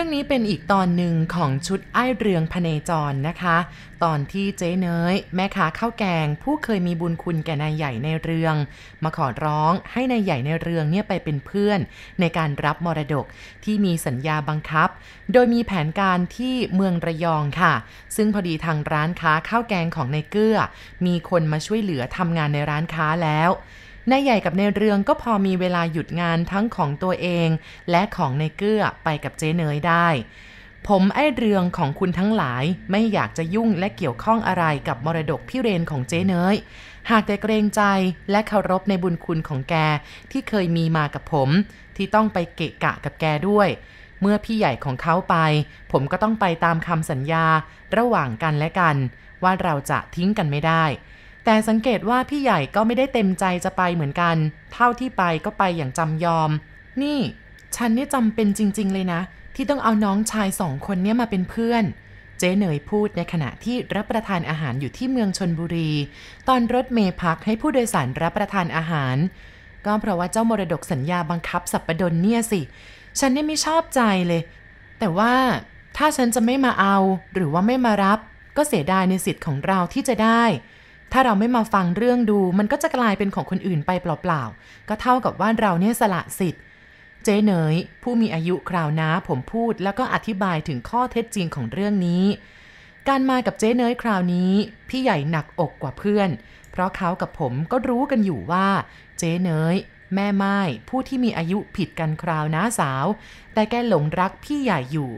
รื่องนี้เป็นอีกตอนหนึ่งของชุดไอ้เรืองพเนจรนะคะ ตอนที่เจ๊เนยแม่ค้าข้าวแกง ผู้เคยมีบุญคุณแก่นายใหญ่ในเรือง มาขอร้องให้นายใหญ่ในเรืองเนี่ยไปเป็นเพื่อน ในการรับมรดกที่มีสัญญาบังคับ โดยมีแผนการที่เมืองระยองค่ะ ซึ่งพอดีทางร้านค้าข้าวแกงของนายเกื้อ มีคนมาช่วยเหลือทำงานในร้านค้าแล้ว นายใหญ่กับนายเรืองก็พอมีเวลาหยุดงานทั้งของตัวเอง และของนายเกื้อไปกับเจ๊เนยได้ ผมไอ้เรืองของคุณทั้งหลายไม่อยากจะยุ่งและเกี่ยวข้องอะไรกับมรดกพี่เรนของเจ๊เนย หากแต่เกรงใจและเคารพในบุญคุณของแกที่เคยมีมากับผม ที่ต้องไปเกะกะกับแกด้วยเมื่อพี่ใหญ่ของเขาไป ผมก็ต้องไปตามคำสัญญาระหว่างกันและกัน ว่าเราจะทิ้งกันไม่ได้ แต่สังเกตว่าพี่ใหญ่ก็ไม่ได้เต็มใจจะไปเหมือนกัน เท่าที่ไปก็ไปอย่างจำยอม นี่ ฉันนี่จำเป็นจริง ๆ เลยนะ ที่ต้องเอาน้องชายสองคนนี้มาเป็นเพื่อน เจ๊เหนยพูดในขณะที่รับประทานอาหารอยู่ที่เมืองชนบุรี ตอนรถเมย์พักให้ผู้โดยสารรับประทานอาหาร ก็เพราะว่าเจ้ามรดกสัญญาบังคับสัปปดนเนี่ยสิ ฉันนี่ไม่ชอบใจเลย แต่ว่าถ้าฉันจะไม่มาเอาหรือว่าไม่มารับ ก็เสียดายในสิทธิ์ของเราที่จะได้ ถ้าเราไม่มาฟังเรื่องดู มันก็จะกลายเป็นของคนอื่นไปเปล่าๆ ก็เท่ากับว่าเราเนี่ยสละสิทธิ์ เจ๊เนยผู้มีอายุคราวน้าผมพูดแล้วก็อธิบายถึงข้อเท็จจริงของเรื่องนี้ การมากับเจ๊เนยคราวนี้ พี่ใหญ่หนักอกกว่าเพื่อน เพราะเขากับผมก็รู้กันอยู่ว่า เจ๊เนยแม่ไม้ผู้ที่มีอายุผิดกันคราวน้าสาว แต่แกหลงรักพี่ใหญ่อยู่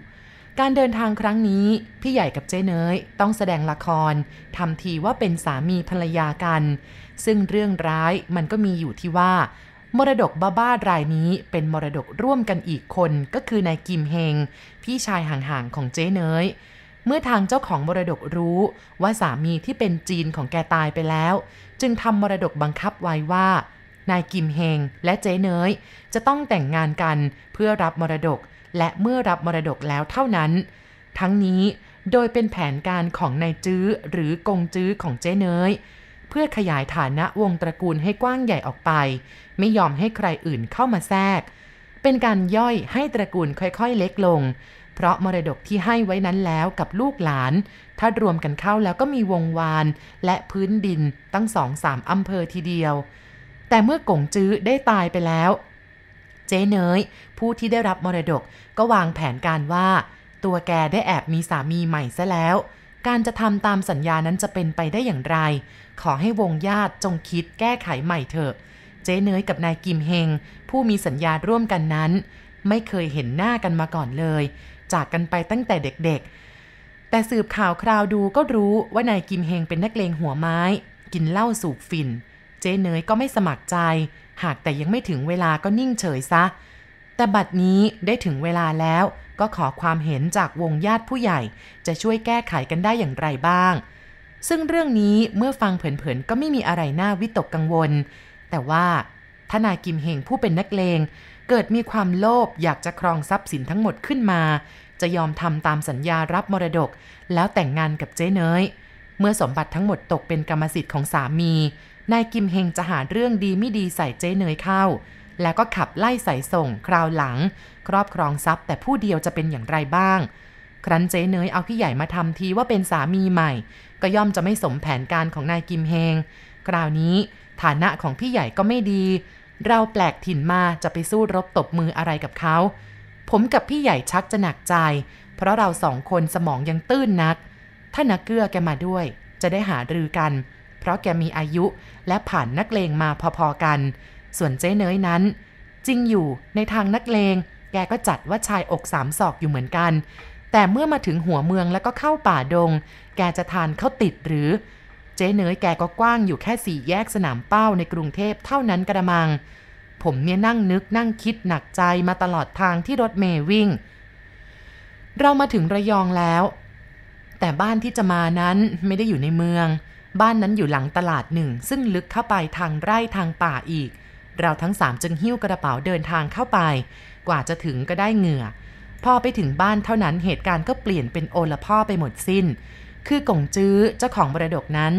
การเดินทางครั้งนี้ พี่ใหญ่กับเจ๊เนยต้องแสดงละครทำทีว่าเป็นสามีภรรยากัน ซึ่งเรื่องร้ายมันก็มีอยู่ที่ว่า มรดกบ้าบ้ารายนี้เป็นมรดกร่วมกันอีกคนก็คือนายกิมเฮง พี่ชายห่างๆของเจ๊เนยเมื่อทางเจ้าของมรดกรู้ว่าสามีที่เป็นจีนของแกตายไปแล้ว จึงทำมรดกบังคับไว้ว่า นายกิมเฮงและเจ๊เนยจะต้องแต่งงานกันเพื่อรับมรดก และเมื่อรับมรดกแล้วเท่านั้น ทั้งนี้โดยเป็นแผนการของนายจื้อหรือกงจื้อของเจ๊เนยเพื่อขยายฐานะวงตระกูลให้กว้างใหญ่ออกไป ไม่ยอมให้ใครอื่นเข้ามาแทรก เป็นการย่อยให้ตระกูลค่อยๆเล็กลง เพราะมรดกที่ให้ไว้นั้นแล้วกับลูกหลาน ถ้ารวมกันเข้าแล้วก็มีวงวาน และพื้นดินตั้งสองสามอำเภอทีเดียว แต่เมื่อกงจื้อได้ตายไปแล้ว เจ๊เนยผู้ที่ได้รับมรดกก็วางแผนการว่า ตัวแกได้แอบมีสามีใหม่ซะแล้ว การจะทำตามสัญญานั้นจะเป็นไปได้อย่างไร ขอให้วงญาติจงคิดแก้ไขใหม่เถอะเจ๊เนยกับนายกิมเฮง ผู้มีสัญญาร่วมกันนั้น ไม่เคยเห็นหน้ากันมาก่อนเลย จากกันไปตั้งแต่เด็กๆ แต่สืบข่าวคราวดูก็รู้ว่านายกิมเฮงเป็นนักเลงหัวไม้ กินเหล้าสูบฝิ่น เจ๊เนยก็ไม่สมัครใจ หากแต่ยังไม่ถึงเวลาก็นิ่งเฉยซะ แต่บัดนี้ได้ถึงเวลาแล้วก็ขอความเห็นจากวงญาติผู้ใหญ่ จะช่วยแก้ไขกันได้อย่างไรบ้าง ซึ่งเรื่องนี้เมื่อฟังเผินๆก็ไม่มีอะไรน่าวิตกกังวล แต่ว่าทนายกิมเฮงผู้เป็นนักเลง เกิดมีความโลภอยากจะครองทรัพย์สินทั้งหมดขึ้นมา จะยอมทำตามสัญญารับมรดก แล้วแต่งงานกับเจ๊เนยเมื่อสมบัติทั้งหมดตกเป็นกรรมสิทธิ์ของสามี นายกิมเฮงจะหาเรื่องดีไม่ดีใส่เจ๊เนยเข้า แล้วก็ขับไล่ใส่ส่งคราวหลัง ครอบครองทรัพย์แต่ผู้เดียวจะเป็นอย่างไรบ้าง ครั้นเจ๊เนยเอาพี่ใหญ่มาทำทีว่าเป็นสามีใหม่ ก็ย่อมจะไม่สมแผนการของนายกิมเฮง คราวนี้ฐานะของพี่ใหญ่ก็ไม่ดี เราแปลกถิ่นมาจะไปสู้รบตบมืออะไรกับเขา ผมกับพี่ใหญ่ชักจะหนักใจ เพราะเราสองคนสมองยังตื้นนัก ถ้านักเกื้อแกมาด้วย จะได้หารือกัน เพราะแกมีอายุและผ่านนักเลงมาพอๆกัน ส่วนเจ๊เนยนั้น จริงอยู่ในทางนักเลง แกก็จัดว่าชายอกสามศอกอยู่เหมือนกัน แต่เมื่อมาถึงหัวเมืองแล้วก็เข้าป่าดง แกจะทานเข้าติดหรือ เจ๊เนยแกก็กว้างอยู่แค่สี่แยกสนามเป้าในกรุงเทพเท่านั้นกระมัง ผมเนี่ยนั่งนึกนั่งคิดหนักใจมาตลอดทางที่รถเมย์วิ่ง เรามาถึงระยองแล้วแต่บ้านที่จะมานั้นไม่ได้อยู่ในเมือง บ้านนั้นอยู่หลังตลาดหนึ่ง ซึ่งลึกเข้าไปทางไร่ทางป่าอีก เราทั้งสามจึงหิ้วกระเป๋าเดินทางเข้าไป กว่าจะถึงก็ได้เหงื่อ พอไปถึงบ้านเท่านั้นเหตุการณ์ก็เปลี่ยนเป็นโอละพ่อไปหมดสิน้น คือกงจื้อเจ้าของมรดกนั้น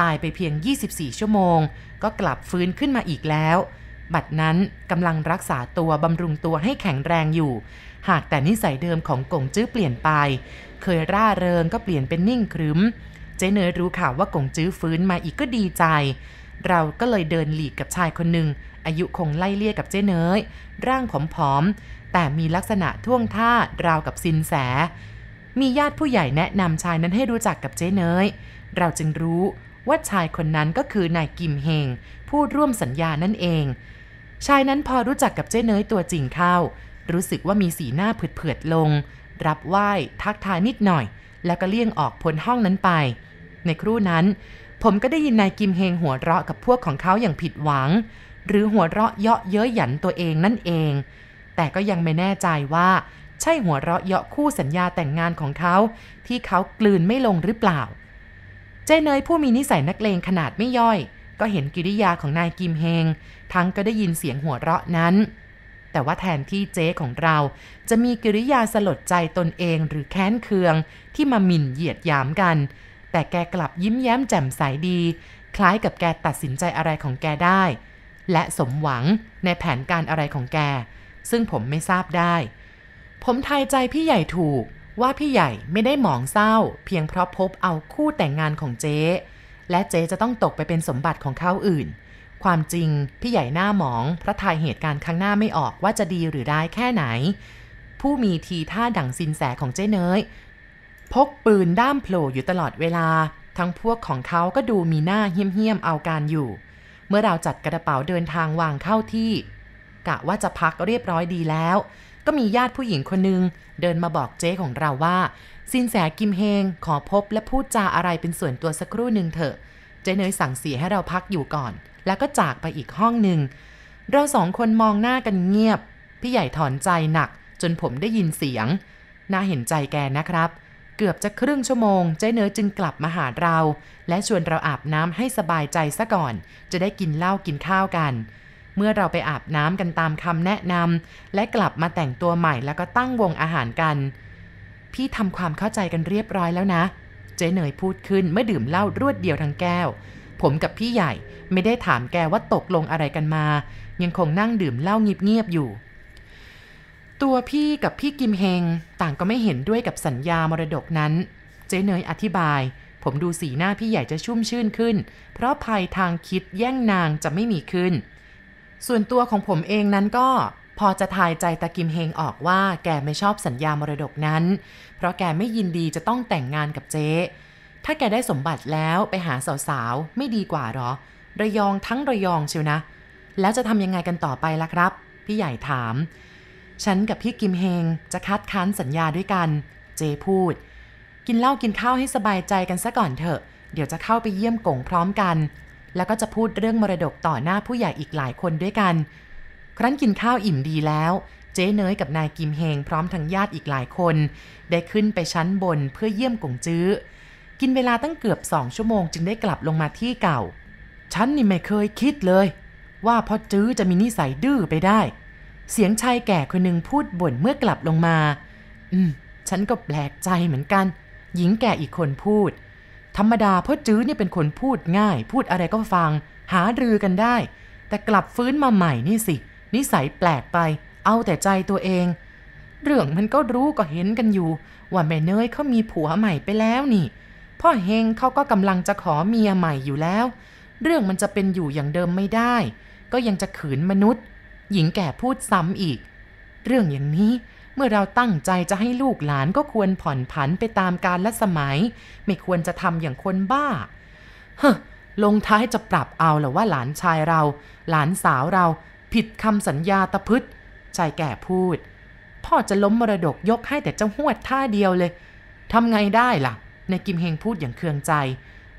ตายไปเพียง 24 ชั่วโมง ก็กลับฟื้นขึ้นมาอีกแล้ว บัดนั้นกำลังรักษาตัวบำรุงตัวให้แข็งแรงอยู่ หากแต่นิสัยเดิมของกงจื้อเปลี่ยนไป เคยร่าเริงก็เปลี่ยนเป็นนิ่งครึ้ม เจ๊เนยรู้ข่าวว่ากงจื้อฟื้นมาอีกก็ดีใจ เราก็เลยเดินหลีกกับชายคนหนึ่งอายุคงไล่เลี่ยกับเจ๊เนยร่างผอมๆแต่มีลักษณะท่วงท่าราวกับสินแส มีญาติผู้ใหญ่แนะนำชายนั้นให้รู้จักกับเจ๊เนยเราจึงรู้ว่าชายคนนั้นก็คือนายกิมเฮงผู้ร่วมสัญญานั่นเอง ชายนั้นพอรู้จักกับเจ๊เนยตัวจริงเข้า รู้สึกว่ามีสีหน้าเผือดๆลง รับไหว้ทักทายนิดหน่อย แล้วก็เลี่ยงออกพ้นห้องนั้นไป ในครู่นั้น ผมก็ได้ยินนายกิมเฮงหัวเราะกับพวกของเขาอย่างผิดหวัง หรือหัวเราะเยาะเย้ยหยันตัวเองนั่นเอง แต่ก็ยังไม่แน่ใจว่า ใช่หัวเราะเยาะคู่สัญญาแต่งงานของเขา ที่เขากลืนไม่ลงหรือเปล่า เจเนยผู้มีนิสัยนักเลงขนาดไม่ย่อย ก็เห็นกิริยาของนายกิมเฮง ทั้งก็ได้ยินเสียงหัวเราะนั้นแต่ว่าแทนที่เจ๊ของเราจะมีกิริยาสลดใจตนเองหรือแค้นเคืองที่มาหมิ่นเหยียดหยามกัน แต่แกกลับยิ้มแย้มแจ่มใสดี คล้ายกับแกตัดสินใจอะไรของแกได้ และสมหวังในแผนการอะไรของแก ซึ่งผมไม่ทราบได้ ผมทายใจพี่ใหญ่ถูกว่าพี่ใหญ่ไม่ได้หมองเศร้า เพียงเพราะพบเอาคู่แต่งงานของเจ๊และเจ๊จะต้องตกไปเป็นสมบัติของเขาอื่น ความจริงพี่ใหญ่หน้าหมองพระทายเหตุการณ์ข้างหน้าไม่ออกว่าจะดีหรือร้แค่ไหน ผู้มีทีท่าดั่งสินแสของเจ๊เนย พกปืนด้ามโผล่อยู่ตลอดเวลา ทั้งพวกของเขาก็ดูมีหน้าเหี้ยมๆเอาการอยู่ เมื่อเราจัดกระเป๋าเดินทางวางเข้าที่ กะว่าจะพักเรียบร้อยดีแล้ว ก็มีญาติผู้หญิงคนหนึ่งเดินมาบอกเจ๊ของเราว่าสินแสกิมเฮงขอพบและพูดจาอะไรเป็นส่วนตัวสักครู่หนึ่งเถอะ เจ๊เนยสั่งเสียให้เราพักอยู่ก่อน แล้วก็จากไปอีกห้องหนึ่งเราสองคนมองหน้ากันเงียบ พี่ใหญ่ถอนใจหนัก จนผมได้ยินเสียง น่าเห็นใจแกนะครับ เกือบจะครึ่งชั่วโมงเจ๊เนยจึงกลับมาหาเรา และชวนเราอาบน้ำให้สบายใจซะก่อน จะได้กินเหล้ากินข้าวกัน เมื่อเราไปอาบน้ำกันตามคำแนะนำและกลับมาแต่งตัวใหม่แล้วก็ตั้งวงอาหารกัน พี่ทำความเข้าใจกันเรียบร้อยแล้วนะ เจ๊เนยพูดขึ้นเมื่อดื่มเหล้ารวดเดียวทั้งแก้ว ผมกับพี่ใหญ่ไม่ได้ถามแกว่าตกลงอะไรกันมา ยังคงนั่งดื่มเหล้าเงียบๆอยู่ ตัวพี่กับพี่กิมเฮงต่างก็ไม่เห็นด้วยกับสัญญามรดกนั้น เจ๊เนยอธิบาย ผมดูสีหน้าพี่ใหญ่จะชุ่มชื่นขึ้น เพราะภัยทางคิดแย่งนางจะไม่มีขึ้น ส่วนตัวของผมเองนั้นก็พอจะทายใจตากิมเฮงออกว่าแกไม่ชอบสัญญามรดกนั้น เพราะแกไม่ยินดีจะต้องแต่งงานกับเจ๊ ถ้าแกได้สมบัติแล้วไปหาสาวๆ ไม่ดีกว่าหรอ ระยองทั้งระยองเชียวนะ แล้วจะทำยังไงกันต่อไปล่ะครับ พี่ใหญ่ถาม ฉันกับพี่กิมเฮงจะคัดค้านสัญญาด้วยกัน เจพูด กินเหล้ากินข้าวให้สบายใจกันซะก่อนเถอะ เดี๋ยวจะเข้าไปเยี่ยมกงพร้อมกัน แล้วก็จะพูดเรื่องมรดกต่อหน้าผู้ใหญ่อีกหลายคนด้วยกัน ครั้นกินข้าวอิ่มดีแล้ว เจ๊เนยกับนายกิมเฮงพร้อมทั้งญาติอีกหลายคน ได้ขึ้นไปชั้นบนเพื่อเยี่ยมกงจื้อ กินเวลาตั้งเกือบสองชั่วโมงจึงได้กลับลงมาที่เก่า ฉันนี่ไม่เคยคิดเลย ว่าพ่อจื้อจะมีนิสัยดื้อไปได้ เสียงชายแก่คนหนึ่งพูดบ่นเมื่อกลับลงมา อืม ฉันก็แปลกใจเหมือนกัน หญิงแก่อีกคนพูด ธรรมดาพ่อจื้อเนี่ยเป็นคนพูดง่าย พูดอะไรก็ฟัง หารือกันได้ แต่กลับฟื้นมาใหม่นี่สิ นิสัยแปลกไป เอาแต่ใจตัวเอง เรื่องมันก็รู้ก็เห็นกันอยู่ ว่าแม่เนยเขามีผัวใหม่ไปแล้วนี่ พ่อเฮงเขาก็กำลังจะขอเมียใหม่อยู่แล้ว เรื่องมันจะเป็นอยู่อย่างเดิมไม่ได้ ก็ยังจะขืนมนุษย์ หญิงแก่พูดซ้ำอีก เรื่องอย่างนี้เมื่อเราตั้งใจจะให้ลูกหลานก็ควรผ่อนผันไปตามกาลและสมัย ไม่ควรจะทำอย่างคนบ้าเฮ้ลงท้ายจะปรับเอาหรือว่าหลานชายเรา หลานสาวเรา ผิดคำสัญญาตะพึดชายแก่พูด พ่อจะล้มมรดกยกให้แต่เจ้าหวดท่าเดียวเลยทำไงได้ล่ะ ในกิมเฮงพูดอย่างเคืองใจ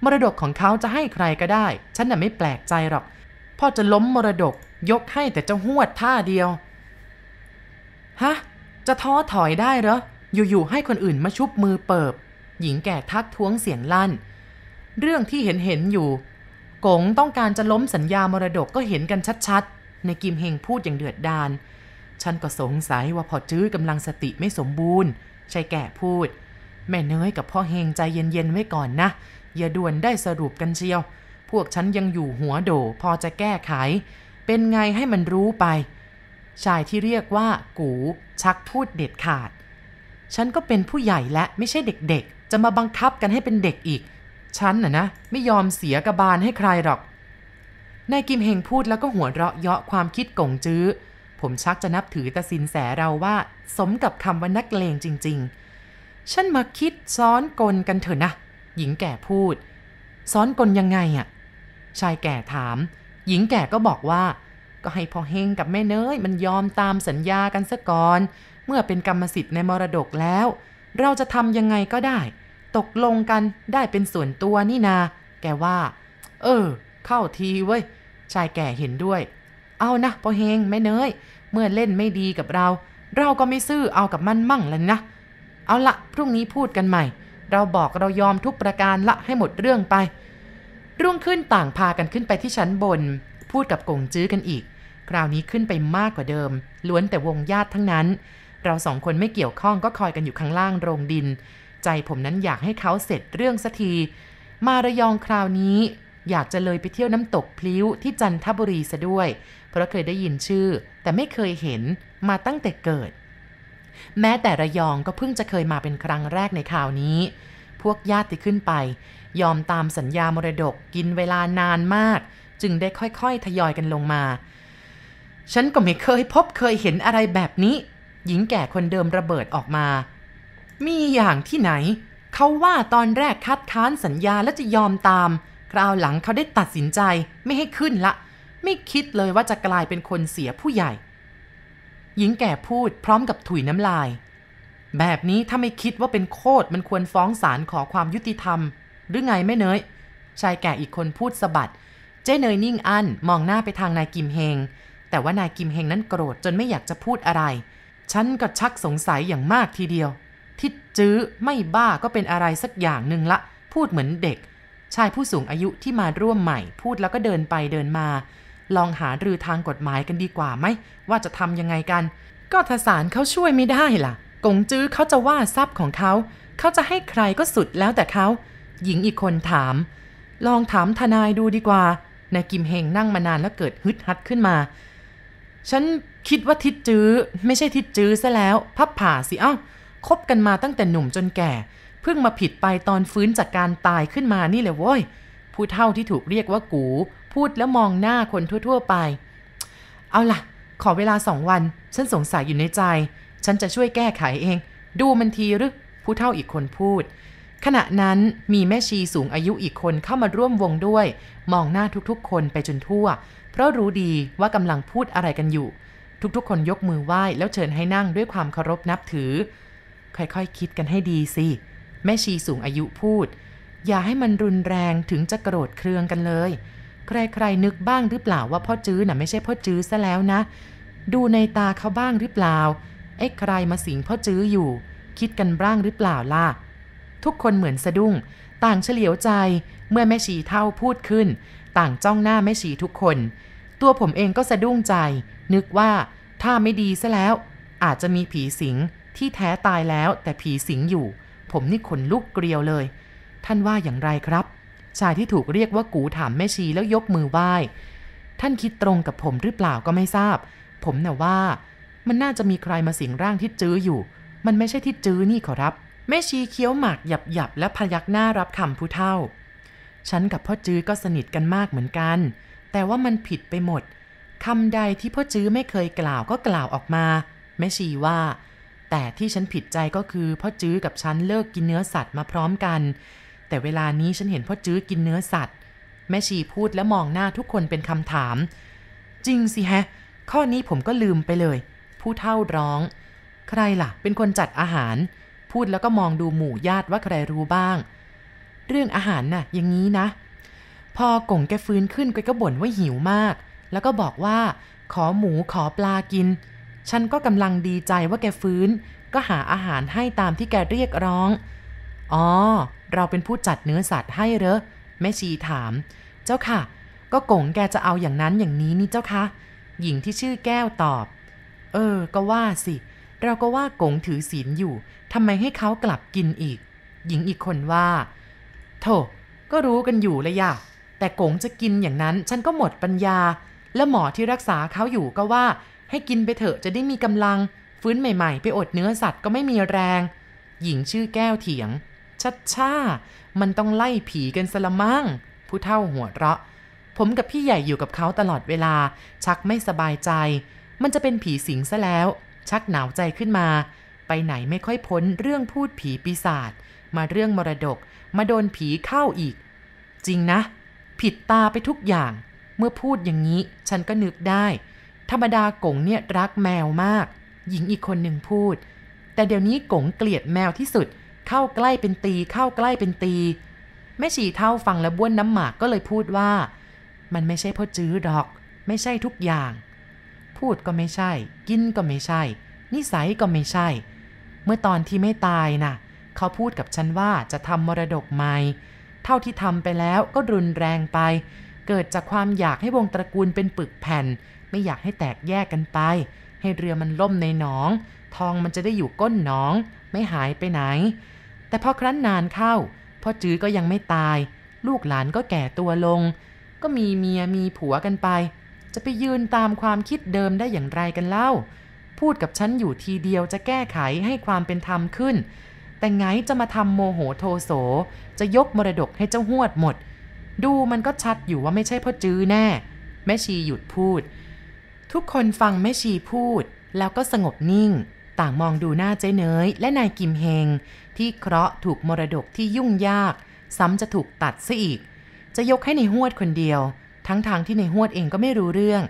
มรดกของเขาจะให้ใครก็ได้ ฉันน่ะไม่แปลกใจหรอก พ่อจะล้มมรดกยกให้แต่เจ้าหวดท่าเดียว ฮะ จะท้อถอยได้เหรอ อยู่ๆให้คนอื่นมาชุบมือเปิบ หญิงแก่ทักท้วงเสียงลั่น เรื่องที่เห็นเห็นอยู่กงต้องการจะล้มสัญญามรดกก็เห็นกันชัดๆ ในกิมเฮงพูดอย่างเดือดดาล ฉันก็สงสัยว่าพอจื้อกำลังสติไม่สมบูรณ์ชายแก่พูด แม่เนยกับพ่อเฮงใจเย็นๆไว้ก่อนนะ อย่าด่วนได้สรุปกันเชียว พวกฉันยังอยู่หัวโดพอจะแก้ไข เป็นไงให้มันรู้ไป ชายที่เรียกว่ากูชักพูดเด็ดขาด ฉันก็เป็นผู้ใหญ่และไม่ใช่เด็กๆ จะมาบังคับกันให้เป็นเด็กอีก ฉันน่ะนะ ไม่ยอมเสียกระบาลให้ใครหรอก นายกิมเฮงพูดแล้วก็หัวเราะเยาะความคิดกงจื้อ ผมชักจะนับถือตาสินแสเราว่า สมกับคำว่านักเลงจริง ๆ ฉันมาคิดซ้อนกลกันเถอะนะ หญิงแก่พูด ซ้อนกลยังไงอะ่ะ ชายแก่ถาม หญิงแก่ก็บอกว่า ก็ให้พ่อเฮงกับแม่เนยมันยอมตามสัญญากันซะก่อน เมื่อเป็นกรรมสิทธิ์ในมรดกแล้ว เราจะทำยังไงก็ได้ ตกลงกันได้เป็นส่วนตัวนี่นา แกว่า เออ เข้าทีเว้ย ชายแก่เห็นด้วย เอานะพ่อเฮงแม่เนยเมื่อเล่นไม่ดีกับเรา เราก็ไม่ซื่อเอากับมันมั่งแล้วนะเอาละพรุ่งนี้พูดกันใหม่ เราบอกเรายอมทุกประการละให้หมดเรื่องไป รุ่งขึ้นต่างพากันขึ้นไปที่ชั้นบน พูดกับกงจื้อกันอีก คราวนี้ขึ้นไปมากกว่าเดิม ล้วนแต่วงญาติทั้งนั้น เราสองคนไม่เกี่ยวข้องก็คอยกันอยู่ข้างล่างโรงดิน ใจผมนั้นอยากให้เขาเสร็จเรื่องสักที มาระยองคราวนี้ อยากจะเลยไปเที่ยวน้ำตกพลิ้วที่จันทบุรีซะด้วย เพราะเคยได้ยินชื่อ แต่ไม่เคยเห็นมาตั้งแต่เกิด แม้แต่ระยองก็เพิ่งจะเคยมาเป็นครั้งแรกในคราวนี้ พวกญาติที่ขึ้นไป ยอมตามสัญญามรดกกินเวลานานมาก จึงได้ค่อยๆ ทยอยกันลงมา ฉันก็ไม่เคยพบเคยเห็นอะไรแบบนี้ หญิงแก่คนเดิมระเบิดออกมา มีอย่างที่ไหน เขาว่าตอนแรกคัดค้านสัญญาและจะยอมตาม คราวหลังเขาได้ตัดสินใจไม่ให้ขึ้นละ ไม่คิดเลยว่าจะกลายเป็นคนเสียผู้ใหญ่ หญิงแก่พูดพร้อมกับถุยน้ำลายแบบนี้ถ้าไม่คิดว่าเป็นโคตรมันควรฟ้องศาลขอความยุติธรรม หรือไงแม่เนย ชายแก่อีกคนพูดสะบัด เจ้เนยนิ่งอั้นมองหน้าไปทางนายกิมเฮง แต่ว่านายกิมเฮงนั้นโกรธจนไม่อยากจะพูดอะไร ฉันก็ชักสงสัยอย่างมากทีเดียว ทิดจื้อไม่บ้าก็เป็นอะไรสักอย่างหนึ่งละ พูดเหมือนเด็ก ชายผู้สูงอายุที่มาร่วมใหม่ พูดแล้วก็เดินไปเดินมา ลองหารือทางกฎหมายกันดีกว่าไหม ว่าจะทำยังไงกัน ก็ทศาลเขาช่วยไม่ได้ล่ะ กงจื้อเขาจะว่าทรัพย์ของเขา เขาจะให้ใครก็สุดแล้วแต่เขา หญิงอีกคนถาม ลองถามทนายดูดีกว่านายกิมเฮงนั่งมานานแล้วเกิดฮึดฮัดขึ้นมา ฉันคิดว่าทิดจื้อ ไม่ใช่ทิดจื้อซะแล้ว พับผ่าสิเอ้าคบกันมาตั้งแต่หนุ่มจนแก่ เพิ่งมาผิดไปตอนฟื้นจากการตายขึ้นมานี่เลยโว้ยผู้เท่าที่ถูกเรียกว่ากู พูดแล้วมองหน้าคนทั่ว ๆ ไป เอาล่ะ ขอเวลาสองวัน ฉันสงสัยอยู่ในใจ ฉันจะช่วยแก้ไขเอง ดูมันทีหรือผู้เท่าอีกคนพูด ขณะนั้นมีแม่ชีสูงอายุอีกคนเข้ามาร่วมวงด้วย มองหน้าทุกๆ คนไปจนทั่ว เพราะรู้ดีว่ากำลังพูดอะไรกันอยู่ ทุกๆ คนยกมือไหว้แล้วเชิญให้นั่งด้วยความเคารพนับถือ ค่อยๆคคิดกันให้ดีสิ แม่ชีสูงอายุพูด อย่าให้มันรุนแรงถึงจะโกรธเคืองกันเลย ใครๆนึกบ้างหรือเปล่าว่าพ่อจื้อน่ะไม่ใช่พ่อจื้อซะแล้วนะ ดูในตาเขาบ้างหรือเปล่าไอ้ใครมาสิงพ่อจื้ออยู่ คิดกันบ้างหรือเปล่าล่ะ ทุกคนเหมือนสะดุ้ง ต่างเฉลียวใจเมื่อแม่ชีเท่าพูดขึ้น ต่างจ้องหน้าแม่ชีทุกคน ตัวผมเองก็สะดุ้งใจ นึกว่าถ้าไม่ดีซะแล้ว อาจจะมีผีสิงที่แท้ตายแล้วแต่ผีสิงอยู่ ผมนี่ขนลุกเกลียวเลย ท่านว่าอย่างไรครับ ชายที่ถูกเรียกว่ากูถามแม่ชีแล้วยกมือไหว้ ท่านคิดตรงกับผมหรือเปล่าก็ไม่ทราบ ผมน่ะว่า มันน่าจะมีใครมาสิงร่างที่จื้ออยู่ มันไม่ใช่ที่จื้อนี่ขอรับ แม่ชีเคี้ยวหมากหยับหยับและพยักหน้ารับคำผู้เท่า ฉันกับพ่อจื้อก็สนิทกันมากเหมือนกัน แต่ว่ามันผิดไปหมดคำใดที่พ่อจื้อไม่เคยกล่าวก็กล่าวออกมา แม่ชีว่า แต่ที่ฉันผิดใจก็คือพ่อจื้อกับฉันเลิกกินเนื้อสัตว์มาพร้อมกัน แต่เวลานี้ฉันเห็นพ่อจื้อกินเนื้อสัตว์ แม่ชีพูดและมองหน้าทุกคนเป็นคำถาม จริงสิฮะ ข้อนี้ผมก็ลืมไปเลย ผู้เท่าร้อง ใครล่ะ เป็นคนจัดอาหาร พูดแล้วก็มองดูหมู่ญาติว่าใครรู้บ้าง เรื่องอาหารน่ะ อย่างนี้นะ พอกงแกฟื้นขึ้นแกก็บ่นว่าหิวมาก แล้วก็บอกว่า ขอหมูขอปลากิน ฉันก็กำลังดีใจว่าแกฟื้น ก็หาอาหารให้ตามที่แกเรียกร้อง อ๋อ เราเป็นผู้จัดเนื้อสัตว์ให้เหรอแม่ชีถาม เจ้าค่ะ ก็กงแกจะเอาอย่างนั้นอย่างนี้นี่เจ้าคะหญิงที่ชื่อแก้วตอบ เออ ก็ว่าสิ เราก็ว่ากงถือศีลอยู่ ทำไมให้เขากลับกินอีก หญิงอีกคนว่า โถ ก็รู้กันอยู่เลยย่ะ แต่กงจะกินอย่างนั้น ฉันก็หมดปัญญา และหมอที่รักษาเขาอยู่ก็ว่า ให้กินไปเถอะจะได้มีกำลัง ฟื้นใหม่ๆ ไปอดเนื้อสัตว์ก็ไม่มีแรง หญิงชื่อแก้วเถียง ชัดช่ามันต้องไล่ผีกันสละมั่งผู้เท่าหัวเราะ ผมกับพี่ใหญ่อยู่กับเขาตลอดเวลา ชักไม่สบายใจ มันจะเป็นผีสิงซะแล้ว ชักหนาวใจขึ้นมา ไปไหนไม่ค่อยพ้นเรื่องพูดผีปีศาจมาเรื่องมรดก มาโดนผีเข้าอีก จริงนะ ผิดตาไปทุกอย่าง เมื่อพูดอย่างนี้ ฉันก็นึกได้ ธรรมดากงเนี่ยรักแมวมาก หญิงอีกคนหนึ่งพูด แต่เดี๋ยวนี้กงเกลียดแมวที่สุด เข้าใกล้เป็นตี เข้าใกล้เป็นตีแม่ชีเท่าฟังแล้วบ้วนน้ำหมากก็เลยพูดว่า มันไม่ใช่พ่อจื้อดอก ไม่ใช่ทุกอย่าง พูดก็ไม่ใช่ กินก็ไม่ใช่ นิสัยก็ไม่ใช่ เมื่อตอนที่ไม่ตายน่ะ เขาพูดกับฉันว่าจะทำมรดกใหม่ เท่าที่ทำไปแล้วก็รุนแรงไป เกิดจากความอยากให้วงตระกูลเป็นปึกแผ่น ไม่อยากให้แตกแยกกันไป ให้เรือมันล่มในหนอง ทองมันจะได้อยู่ก้นหนอง ไม่หายไปไหน แต่พอครั้นนานเข้าพ่อจื้อก็ยังไม่ตาย ลูกหลานก็แก่ตัวลง ก็มีเมียมีผัวกันไป จะไปยืนตามความคิดเดิมได้อย่างไรกันเล่า พูดกับฉันอยู่ทีเดียวจะแก้ไขให้ความเป็นธรรมขึ้น แต่ไงจะมาทำโมโหโทโส จะยกมรดกให้เจ้าหวดหมด ดูมันก็ชัดอยู่ว่าไม่ใช่พ่อจื้อแน่ แม่ชีหยุดพูด ทุกคนฟังแม่ชีพูด แล้วก็สงบนิ่ง ต่างมองดูหน้าเจ๊เนยและนายกิมเฮง ที่เคราะห์ถูกมรดกที่ยุ่งยาก ซ้ำจะถูกตัดซะอีก จะยกให้ในหวดคนเดียว ทั้งทางที่ในหวดเองก็ไม่รู้เรื่อง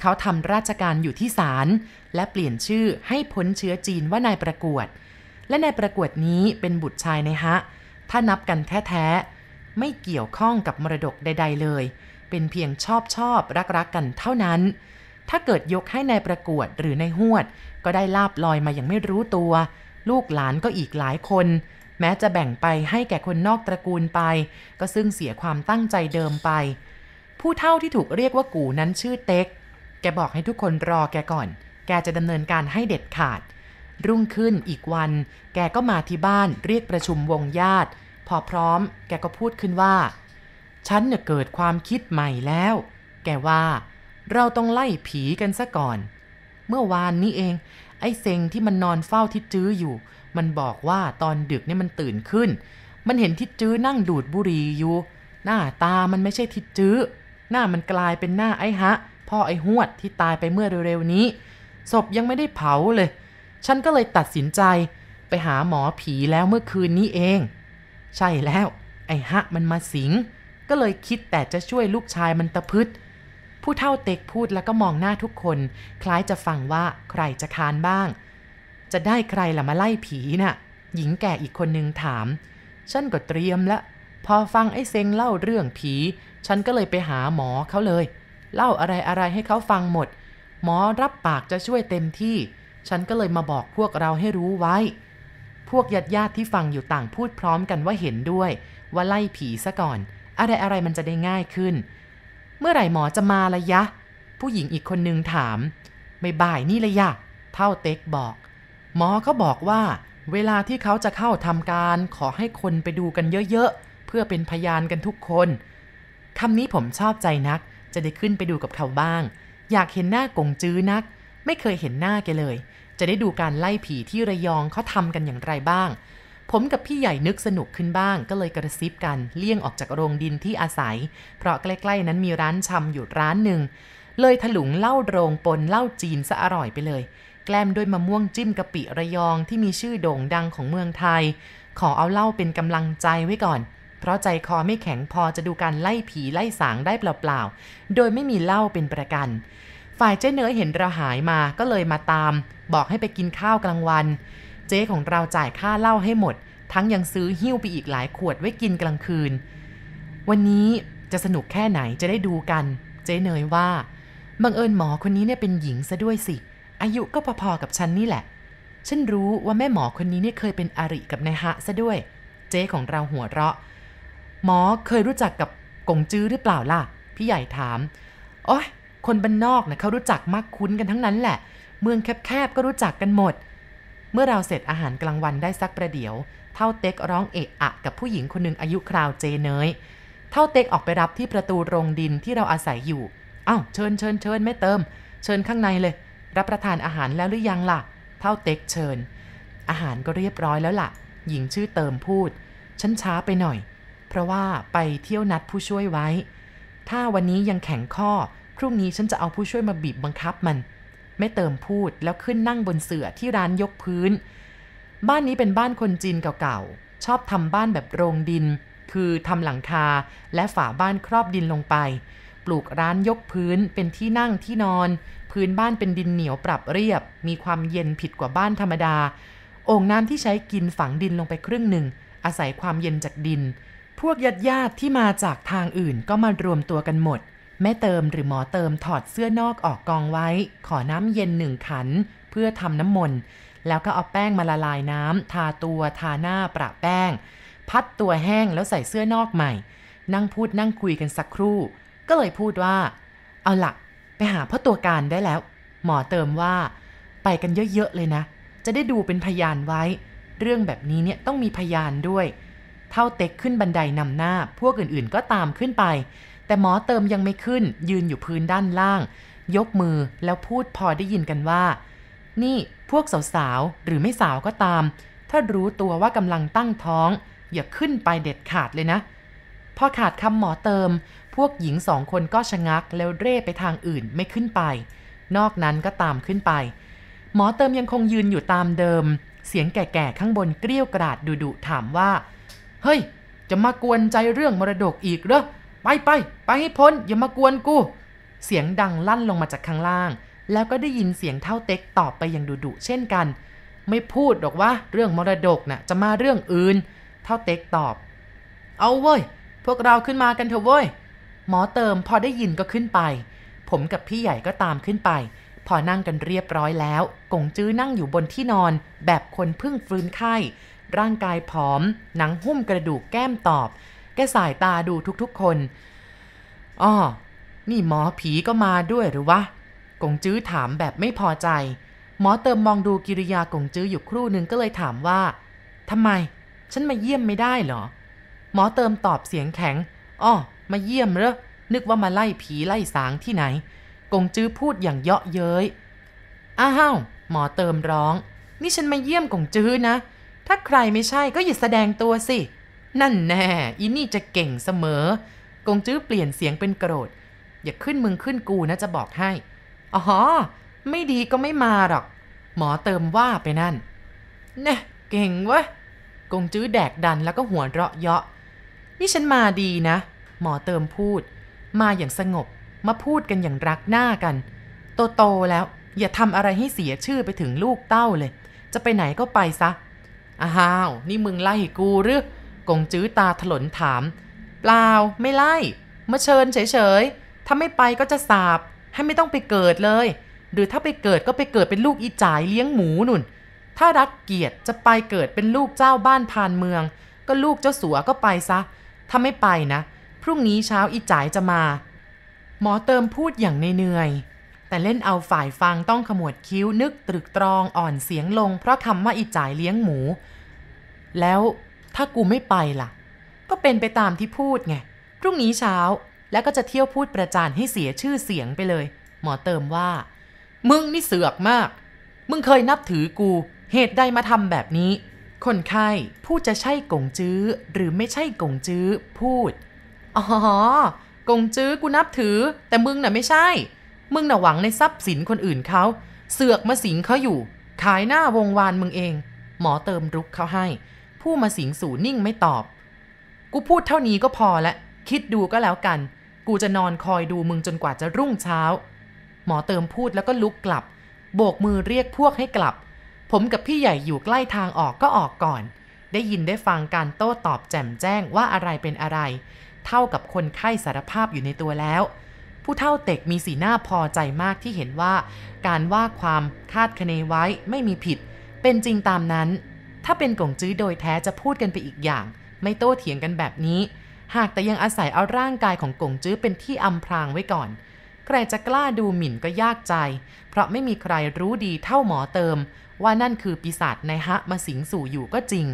เขาทำราชการอยู่ที่ศาลและเปลี่ยนชื่อให้พ้นเชื้อจีนว่านายประกวด และนายประกวดนี้เป็นบุตรชายในฮะ ถ้านับกันแท้ๆ ไม่เกี่ยวข้องกับมรดกใด ๆ เลย เป็นเพียงชอบชอบรักรักกันเท่านั้น ถ้าเกิดยกให้ในายประกวดหรือในายหวด ก็ได้ลาบลอยมาอย่างไม่รู้ตัว ลูกหลานก็อีกหลายคน แม้จะแบ่งไปให้แก่คนนอกตระกูลไป ก็ซึ่งเสียความตั้งใจเดิมไปผู้เท่าที่ถูกเรียกว่ากูนั้นชื่อเต็ก แกบอกให้ทุกคนรอแกก่อน แกจะดำเนินการให้เด็ดขาด รุ่งขึ้นอีกวัน แกก็มาที่บ้านเรียกประชุมวงญาติ พอพร้อม แกก็พูดขึ้นว่า ฉันเนี่ยเกิดความคิดใหม่แล้ว แกว่า เราต้องไล่ผีกันซะก่อน เมื่อวานนี้เอง ไอ้เซ็งที่มันนอนเฝ้าทิดจื้ออยู่ มันบอกว่าตอนดึกเนี่ยมันตื่นขึ้น มันเห็นทิดจื้อนั่งดูดบุหรี่อยู่ หน้าตามันไม่ใช่ทิดจื้อ หน้ามันกลายเป็นหน้าไอ้ฮะ พ่อไอ้หวดที่ตายไปเมื่อเร็วๆนี้ ศพยังไม่ได้เผาเลย ฉันก็เลยตัดสินใจไปหาหมอผีแล้วเมื่อคืนนี้เอง ใช่แล้ว ไอ้ฮะมันมาสิง ก็เลยคิดแต่จะช่วยลูกชายมันตะพึดผู้เท่าเต็กพูดแล้วก็มองหน้าทุกคน คล้ายจะฟังว่าใครจะคานบ้าง จะได้ใครล่ะมาไล่ผีน่ะ หญิงแก่อีกคนนึงถาม ฉันก็เตรียมละ พอฟังไอ้เซงเล่าเรื่องผี ฉันก็เลยไปหาหมอเขาเลย เล่าอะไรอะไรให้เขาฟังหมด หมอรับปากจะช่วยเต็มที่ ฉันก็เลยมาบอกพวกเราให้รู้ไว้ พวกญาติญาติที่ฟังอยู่ต่างพูดพร้อมกันว่าเห็นด้วย ว่าไล่ผีซะก่อน อะไรอะไรมันจะได้ง่ายขึ้น เมื่อไหร่หมอจะมาละยะ ผู้หญิงอีกคนนึงถาม ไม่บ่ายนี่ละยะ เท่าเต็กบอก หมอเขาบอกว่า เวลาที่เขาจะเข้าทำการขอให้คนไปดูกันเยอะๆเพื่อเป็นพยานกันทุกคนคำนี้ผมชอบใจนัก จะได้ขึ้นไปดูกับเขาบ้าง อยากเห็นหน้ากงจื้อนัก ไม่เคยเห็นหน้าแกเลย จะได้ดูการไล่ผีที่ระยองเขาทำกันอย่างไรบ้าง ผมกับพี่ใหญ่นึกสนุกขึ้นบ้าง ก็เลยกระซิบกันเลี่ยงออกจากโรงดินที่อาศัย เพราะใกล้ ๆ นั้นมีร้านชำอยู่ร้านหนึ่งเลยถลุงเหล้าโรงปนเหล้าจีนซะอร่อยไปเลย แกล้มด้วยมะม่วงจิ้มกะปิระยองที่มีชื่อโด่งดังของเมืองไทย ขอเอาเหล้าเป็นกำลังใจไว้ก่อน เพราะใจคอไม่แข็งพอจะดูการไล่ผีไล่สางได้เปล่าๆ โดยไม่มีเหล้าเป็นประกัน ฝ่ายเจ๊เนื้อเห็นเราหายมาก็เลยมาตาม บอกให้ไปกินข้าวกลางวัน เจ๊ของเราจ่ายค่าเหล้าให้หมด ทั้งยังซื้อหิ้วไปอีกหลายขวดไว้กินกลางคืน วันนี้จะสนุกแค่ไหนจะได้ดูกัน เจ๊เนยว่าบังเอิญหมอคนนี้เนี่ยเป็นหญิงซะด้วยสิ อายุก็พอๆกับฉันนี่แหละ ฉันรู้ว่าแม่หมอคนนี้เนี่ยเคยเป็นอริกับนายฮะซะด้วย เจ๊ของเราหัวเราะ หมอเคยรู้จักกับกงจื้อหรือเปล่าล่ะ พี่ใหญ่ถาม โอ้ยคนบ้านนอกนะเขารู้จักมักคุ้นกันทั้งนั้นแหละ เมืองแคบๆก็รู้จักกันหมด เมื่อเราเสร็จอาหารกลางวันได้สักประเดี๋ยว เท่าเต็กร้องเอะอะกับผู้หญิงคนหนึ่งอายุคราวเจเนยเท่าเต็กออกไปรับที่ประตูโรงดินที่เราอาศัยอยู่เอ้าเชิญเชิญเชิญไม่เติม เชิญข้างในเลย รับประทานอาหารแล้วหรือยังล่ะ เท่าเต็กเชิญ อาหารก็เรียบร้อยแล้วล่ะ หญิงชื่อเติมพูด ฉันช้าไปหน่อย เพราะว่าไปเที่ยวนัดผู้ช่วยไว้ ถ้าวันนี้ยังแข็งข้อ พรุ่งนี้ฉันจะเอาผู้ช่วยมาบีบบังคับมัน ไม่เติมพูดแล้วขึ้นนั่งบนเสื่อที่ร้านยกพื้น บ้านนี้เป็นบ้านคนจีนเก่าๆ ชอบทำบ้านแบบโรงดิน คือทำหลังคาและฝาบ้านครอบดินลงไป ปลูกร้านยกพื้นเป็นที่นั่งที่นอน พื้นบ้านเป็นดินเหนียวปรับเรียบ มีความเย็นผิดกว่าบ้านธรรมดา โอ่งน้ำที่ใช้กินฝังดินลงไปครึ่งหนึ่งอาศัยความเย็นจากดิน พวกญาติญาติที่มาจากทางอื่นก็มารวมตัวกันหมด แม่เติมหรือหมอเติมถอดเสื้อนอกออกกองไว้ ขอน้ำเย็นหนึ่งขัน เพื่อทำน้ำมนต์แล้วก็เอาแป้งมาละลายน้ำทาตัวทาหน้าประแป้ง พัดตัวแห้งแล้วใส่เสื้อนอกใหม่ นั่งพูดนั่งคุยกันสักครู่ ก็เลยพูดว่า เอาละไปหาพ่อตัวการได้แล้ว หมอเติมว่า ไปกันเยอะๆเลยนะ จะได้ดูเป็นพยานไว้ เรื่องแบบนี้เนี่ยต้องมีพยานด้วย เท่าเต็กขึ้นบันไดนำหน้า พวกอื่นๆก็ตามขึ้นไป แต่หมอเติมยังไม่ขึ้น ยืนอยู่พื้นด้านล่าง ยกมือแล้วพูดพอได้ยินกันว่า นี่พวกสาวๆ หรือไม่สาวก็ตาม ถ้ารู้ตัวว่ากำลังตั้งท้อง อย่าขึ้นไปเด็ดขาดเลยนะ พอขาดคำหมอเติม พวกหญิงสองคนก็ชะงักแล้วเร่ไปทางอื่นไม่ขึ้นไป นอกนั้นก็ตามขึ้นไป หมอเติมยังคงยืนอยู่ตามเดิม เสียงแก่ๆข้างบนเกลี้ยวกราดดุๆถามว่า เฮ้ย จะมากวนใจเรื่องมรดกอีกเหรอ ไปไปไปให้พ้น อย่ามากวนกู เสียงดังลั่นลงมาจากข้างล่าง แล้วก็ได้ยินเสียงเท่าเต็กตอบไปอย่างดุๆเช่นกัน ไม่พูดหรอกว่าเรื่องมรดกน่ะจะมาเรื่องอื่น เท่าเต็กตอบ เอาเว้ย พวกเราขึ้นมากันเถอะเว้ย หมอเติมพอได้ยินก็ขึ้นไป ผมกับพี่ใหญ่ก็ตามขึ้นไป พอนั่งกันเรียบร้อยแล้ว กงจื้อนั่งอยู่บนที่นอนแบบคนเพิ่งฟื้นไข้ ร่างกายผอม หนังหุ้มกระดูกแก้มตอบ แกสายตาดูทุกๆคนอ้อนี่หมอผีก็มาด้วยหรือวะ กงจื้อถามแบบไม่พอใจ หมอเติมมองดูกิริยากงจื้ออยู่ครู่หนึ่งก็เลยถามว่าทำไม ฉันมาเยี่ยมไม่ได้เหรอ หมอเติมตอบเสียงแข็งอ้อมาเยี่ยมเหรอ นึกว่ามาไล่ผีไล่สางที่ไหน กงจื้อพูดอย่างเยาะเย้ย อ้าว หมอเติมร้อง นี่ฉันมาเยี่ยมกงจื้อนะ ถ้าใครไม่ใช่ก็อย่าแสดงตัวสิ นั่นแน่อีนี่จะเก่งเสมอ กงจื้อเปลี่ยนเสียงเป็นโกรธ อย่าขึ้นมึงขึ้นกูนะจะบอกให้ อ๋อ ไม่ดีก็ไม่มาหรอก หมอเติมว่าไปนั่น แน่เก่งเว้ย กงจื้อแดกดันแล้วก็หัวเราะเยาะ นี่ฉันมาดีนะ หมอเติมพูด มาอย่างสงบ มาพูดกันอย่างรักหน้ากัน โตโตแล้ว อย่าทำอะไรให้เสียชื่อไปถึงลูกเต้าเลย จะไปไหนก็ไปซะ อ้าว นี่มึงไล่กูหรือกงจื้อตาถลนถาม เปล่าไม่ไล่ มาเชิญเฉยๆ ถ้าไม่ไปก็จะสาบ ให้ไม่ต้องไปเกิดเลย หรือถ้าไปเกิดก็ไปเกิดเป็นลูกอีจ่ายเลี้ยงหมูนุ่น ถ้ารักเกียรติจะไปเกิดเป็นลูกเจ้าบ้านพานเมือง ก็ลูกเจ้าสัวก็ไปซะ ถ้าไม่ไปนะ พรุ่งนี้เช้าอีจ่ายจะมา หมอเติมพูดอย่างเหนื่อย แต่เล่นเอาฝ่ายฟังต้องขมวดคิ้วนึกตรึกตรองอ่อนเสียงลง เพราะคำว่าอีจ่ายเลี้ยงหมู แล้วถ้ากูไม่ไปล่ะ ก็เป็นไปตามที่พูดไงพรุ่งนี้เช้าแล้วก็จะเที่ยวพูดประจานให้เสียชื่อเสียงไปเลย หมอเติมว่า มึงนี่เสือกมาก มึงเคยนับถือกู เหตุใดมาทำแบบนี้ คนไข้พูดจะใช่กงจื้อ หรือไม่ใช่กงจื้อพูด อ๋อกงจื้อกูนับถือ แต่มึงน่ะไม่ใช่ มึงน่ะหวังในทรัพย์สินคนอื่นเขา เสือกมาสิงเขาอยู่ ขายหน้าวงวานมึงเอง หมอเติมรุกเขาให้ ผู้มาสิงสู่นิ่งไม่ตอบ กูพูดเท่านี้ก็พอละ คิดดูก็แล้วกัน กูจะนอนคอยดูมึงจนกว่าจะรุ่งเช้า หมอเติมพูดแล้วก็ลุกกลับ โบกมือเรียกพวกให้กลับ ผมกับพี่ใหญ่อยู่ใกล้ทางออกก็ออกก่อน ได้ยินได้ฟังการโต้ตอบแจ่มแจ้งว่าอะไรเป็นอะไร เท่ากับคนไข้สารภาพอยู่ในตัวแล้ว ผู้เท่าเต็กมีสีหน้าพอใจมากที่เห็นว่า การว่าความคาดคะเนไว้ไม่มีผิด เป็นจริงตามนั้น ถ้าเป็นกงจื้อโดยแท้จะพูดกันไปอีกอย่าง ไม่โต้เถียงกันแบบนี้ หากแต่ยังอาศัยเอาร่างกายของกงจื้อเป็นที่อำพรางไว้ก่อน ใครจะกล้าดูหมิ่นก็ยากใจ เพราะไม่มีใครรู้ดีเท่าหมอเติม ว่านั่นคือปีศาจในฮะมาสิงสู่อยู่ก็จริง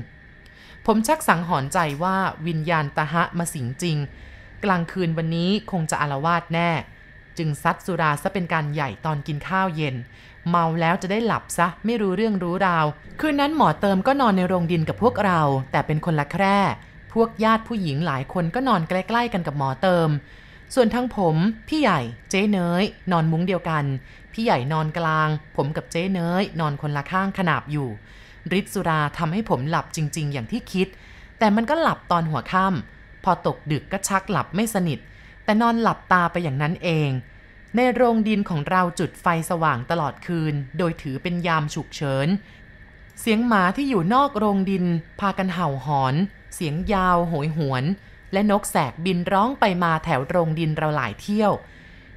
ผมชักสังหรณ์ใจว่าวิญญาณตาฮะมาสิงจริง กลางคืนวันนี้คงจะอารวาสแน่ จึงซัดสุราซะเป็นการใหญ่ตอนกินข้าวเย็น เมาแล้วจะได้หลับซะไม่รู้เรื่องรู้ราว คืนนั้นหมอเติมก็นอนในโรงดินกับพวกเรา แต่เป็นคนละแคร่ พวกญาติผู้หญิงหลายคนก็นอนใกล้ๆกันกับหมอเติม ส่วนทั้งผม พี่ใหญ่เจ๊เนยนอนมุ้งเดียวกัน พี่ใหญ่นอนกลาง ผมกับเจ๊เนยนอนคนละข้างขนาบอยู่ฤทธิ์สุราทำให้ผมหลับจริง ๆ อย่างที่คิด แต่มันก็หลับตอนหัวค่ำ พอตกดึกก็ชักหลับไม่สนิท แต่นอนหลับตาไปอย่างนั้นเอง ในโรงดินของเราจุดไฟสว่างตลอดคืน โดยถือเป็นยามฉุกเฉิน เสียงหมาที่อยู่นอกโรงดิน พากันเห่าหอน เสียงยาวโหยหวน และนกแสกบินร้องไปมาแถวโรงดินเราหลายเที่ยว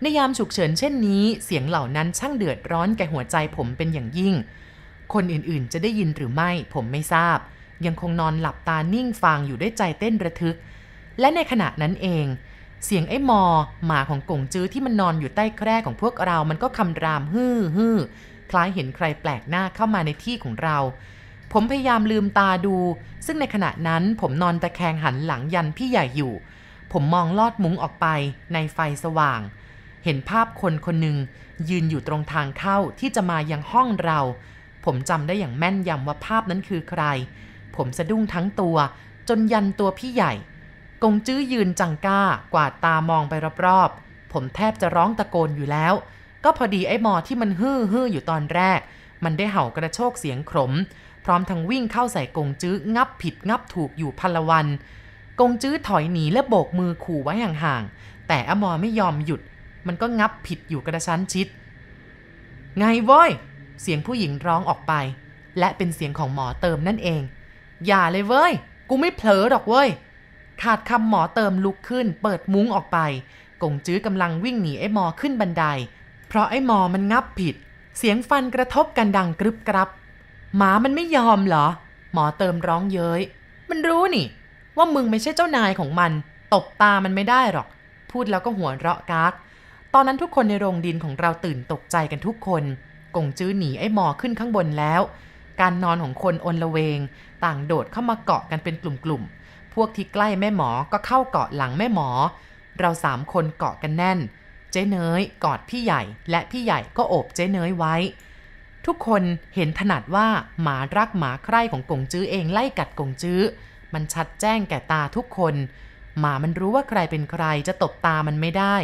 ในยามฉุกเฉินเช่นนี้ เสียงเหล่านั้นช่างเดือดร้อนแก่หัวใจผมเป็นอย่างยิ่ง คนอื่นๆ จะได้ยินหรือไม่ผมไม่ทราบยังคงนอนหลับตานิ่งฟังอยู่ด้วยใจเต้นระทึก และในขณะนั้นเอง เสียงไอ้มอ หมาของกงจื้อที่มันนอนอยู่ใต้แคร่ของพวกเรา มันก็คำรามฮือฮือคล้ายเห็นใครแปลกหน้าเข้ามาในที่ของเรา ผมพยายามลืมตาดู ซึ่งในขณะนั้นผมนอนตะแคงหันหลังยันพี่ใหญ่อยู่ ผมมองลอดมุ้งออกไปในไฟสว่าง เห็นภาพคนคนหนึ่งยืนอยู่ตรงทางเข้าที่จะมายังห้องเรา ผมจำได้อย่างแม่นยำว่าภาพนั้นคือใคร ผมสะดุ้งทั้งตัว จนยันตัวพี่ใหญ่ กงจื้อยืนจังก้ากวาดตามองไปรอบๆ ผมแทบจะร้องตะโกนอยู่แล้ว ก็พอดีไอ้หมอที่มันฮือฮืออยู่ตอนแรก มันได้เห่ากระโชกเสียงขม พร้อมทั้งวิ่งเข้าใส่กงจื้องับผิดงับถูกอยู่พันละวัน กงจื้อถอยหนีและโบกมือขู่ไว้ห่างๆ แต่อมอไม่ยอมหยุด มันก็งับผิดอยู่กระชั้นชิด ไงว้ยเสียงผู้หญิงร้องออกไป และเป็นเสียงของหมอเติมนั่นเอง อย่าเลยเว้ย กูไม่เผลอหรอกเว้ย ขาดคำหมอเติมลุกขึ้น เปิดมุ้งออกไป กงจื้อกำลังวิ่งหนีไอ้หมอขึ้นบันได เพราะไอ้หมอมันงับผิด เสียงฟันกระทบกันดังกรึบกรับ หมามันไม่ยอมเหรอ หมอเติมร้องเย้ย มันรู้นี่ ว่ามึงไม่ใช่เจ้านายของมัน ตบตามันไม่ได้หรอก พูดแล้วก็หัวเราะกากตอนนั้นทุกคนในโรงดินของเราตื่นตกใจกันทุกคน กงจื้อหนีไอ้หมอขึ้นข้างบนแล้ว การนอนของคนอนละเวง ต่างโดดเข้ามาเกาะกันเป็นกลุ่มๆ พวกที่ใกล้แม่หมอก็เข้าเกาะหลังแม่หมอ เราสามคนเกาะกันแน่น เจ๊เนยกอดพี่ใหญ่ และพี่ใหญ่ก็โอบเจ๊เนยไว้ ทุกคนเห็นถนัดว่าหมารักหมาใคร่ของกงจื้อเองไล่กัดกงจื้อ มันชัดแจ้งแก่ตาทุกคน หมามันรู้ว่าใครเป็นใครจะตบตามันไม่ได้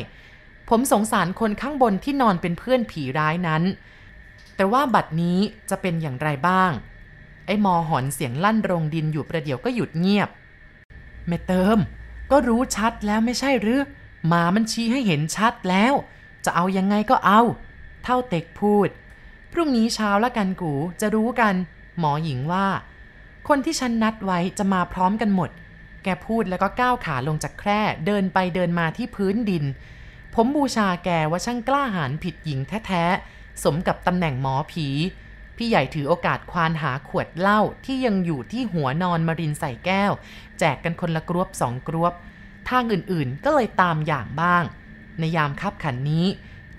ผมสงสารคนข้างบนที่นอนเป็นเพื่อนผีร้ายนั้น แต่ว่าบัดนี้จะเป็นอย่างไรบ้างไอ้มอหอนเสียงลั่นโรงดินอยู่ประเดี๋ยวก็หยุดเงียบ แม่เติม ก็รู้ชัดแล้วไม่ใช่หรือ หมามันชี้ให้เห็นชัดแล้ว จะเอายังไงก็เอา เท่าเต็กพูด พรุ่งนี้เช้าละกันกูจะรู้กัน หมอหญิงว่า คนที่ฉันนัดไว้จะมาพร้อมกันหมด แกพูดแล้วก็ก้าวขาลงจากแคร่เดินไปเดินมาที่พื้นดิน ผมบูชาแกว่าช่างกล้าหาญผิดหญิงแท้ๆ สมกับตำแหน่งหมอผี พี่ใหญ่ถือโอกาสควานหาขวดเหล้าที่ยังอยู่ที่หัวนอนมารินใส่แก้ว แจกกันคนละกรวบสองกรวบทางอื่นๆก็เลยตามอย่างบ้าง ในยามคับขันนี้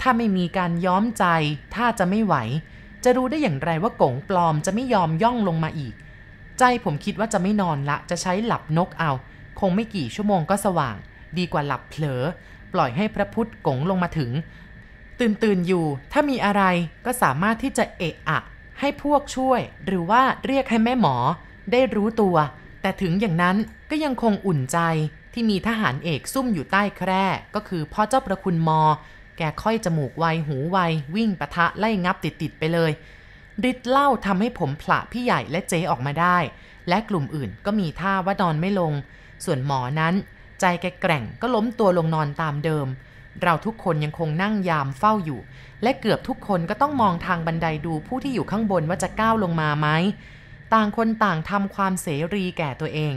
ถ้าไม่มีการย้อมใจ ถ้าจะไม่ไหว จะรู้ได้อย่างไรว่ากงปลอมจะไม่ยอมย่องลงมาอีก ใจผมคิดว่าจะไม่นอนละ จะใช้หลับนกเอา คงไม่กี่ชั่วโมงก็สว่าง ดีกว่าหลับเผลอ ปล่อยให้พระพุทธกงลงมาถึง ตื่นตื่นอยู่ ถ้ามีอะไรก็สามารถที่จะเอะอะ ให้พวกช่วย หรือว่าเรียกให้แม่หมอ ได้รู้ตัว แต่ถึงอย่างนั้นก็ยังคงอุ่นใจที่มีทหารเอกซุ่มอยู่ใต้แคร่ ก็คือพ่อเจ้าประคุณมอ แกค่อยจมูกไวหูไว วิ่งปะทะไล่งับติดๆไปเลยฤทธิ์เล่าทำให้ผมผละพี่ใหญ่และเจ๊ออกมาได้ และกลุ่มอื่นก็มีท่าว่านอนไม่ลง ส่วนหมอนั้น ใจแกแกร่งก็ล้มตัวลงนอนตามเดิม เราทุกคนยังคงนั่งยามเฝ้าอยู่ และเกือบทุกคนก็ต้องมองทางบันไดดูผู้ที่อยู่ข้างบนว่าจะก้าวลงมาไหม ต่างคนต่างทำความเสรีแก่ตัวเอง